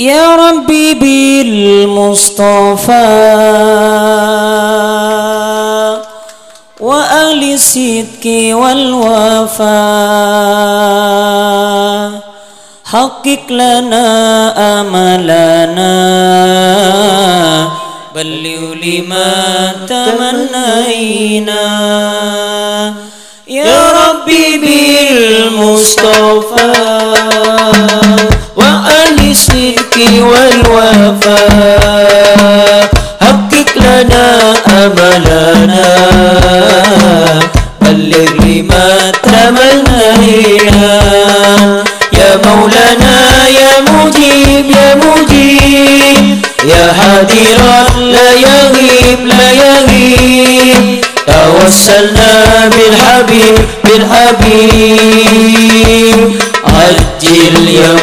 يا ربي بالمصطفى وآل الصدق والوفاء حقق لنا أملنا. بلغ لما تمنينا. لنا أملنا بلغ لما تمنينا. يا مولانا يا مجيب يا مجيب. يا حاضرا لا يغيب لا يغيب. توسلنا بالحبيب بالحبيب. عجل يا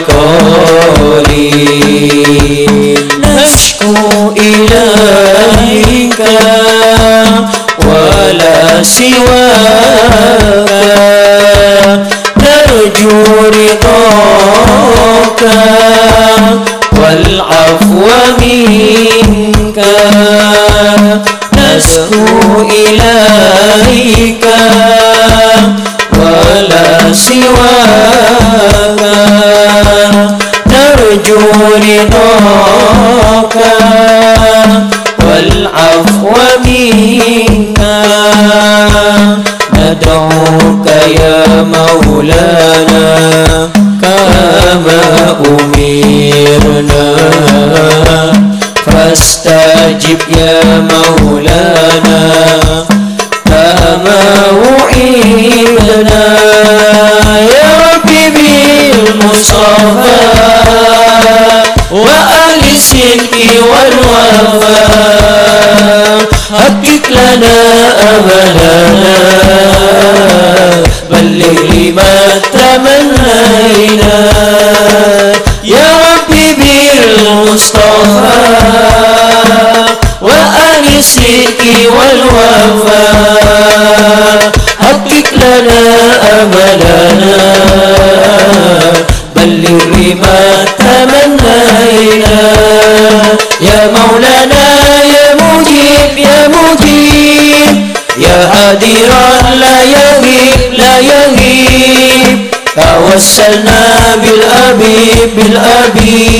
قريب نشكو إليك سواك نرجو رضاك. والعفو منك نشكو إليك ولا سواك نرجو رضاك. فاستجب يا مولانا كما وعدنا. يا ربي بالمصطفى وآل الصدق والوفاء حقق لنا أملنا. بلغ لا يغيب توسلنا بالأبيب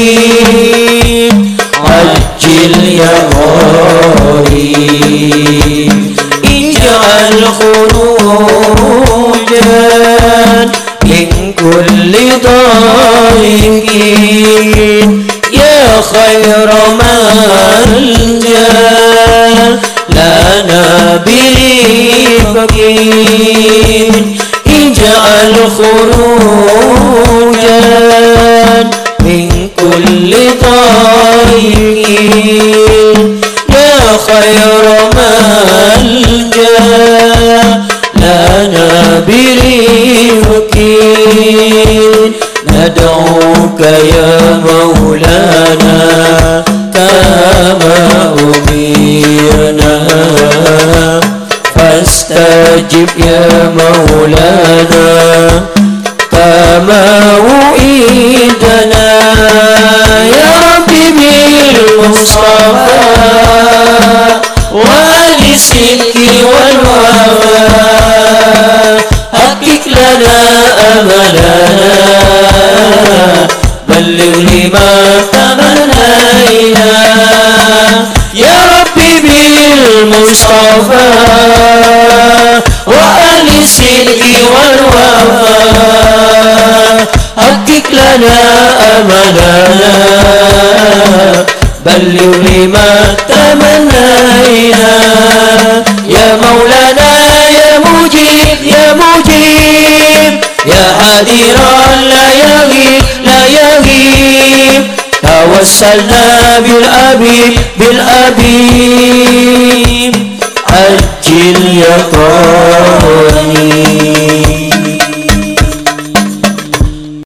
بالأبيب. عجل يا غريب. اجعل خروجا من كل ضيق يا خير ملجا لنا برفق اجعل خروجا من كل ضيق يا خير ملجا لنا برفق ندعوك يا مولانا كما أمرنا. فاستجب يا مولانا. وآل الصدق والوفاء. حقق لنا أملنا. بلغ لما تمنينا. يا ربي بالمصطفى. وآل الصدق والوفاء. حقق لنا أملنا. بلغ لما تمنينا. يا مولانا يا مجيب يا مجيب. يا حاضرا لا يغيب لا يغيب. توسلنا بالأبيب بالأبيب. عجل يا قريب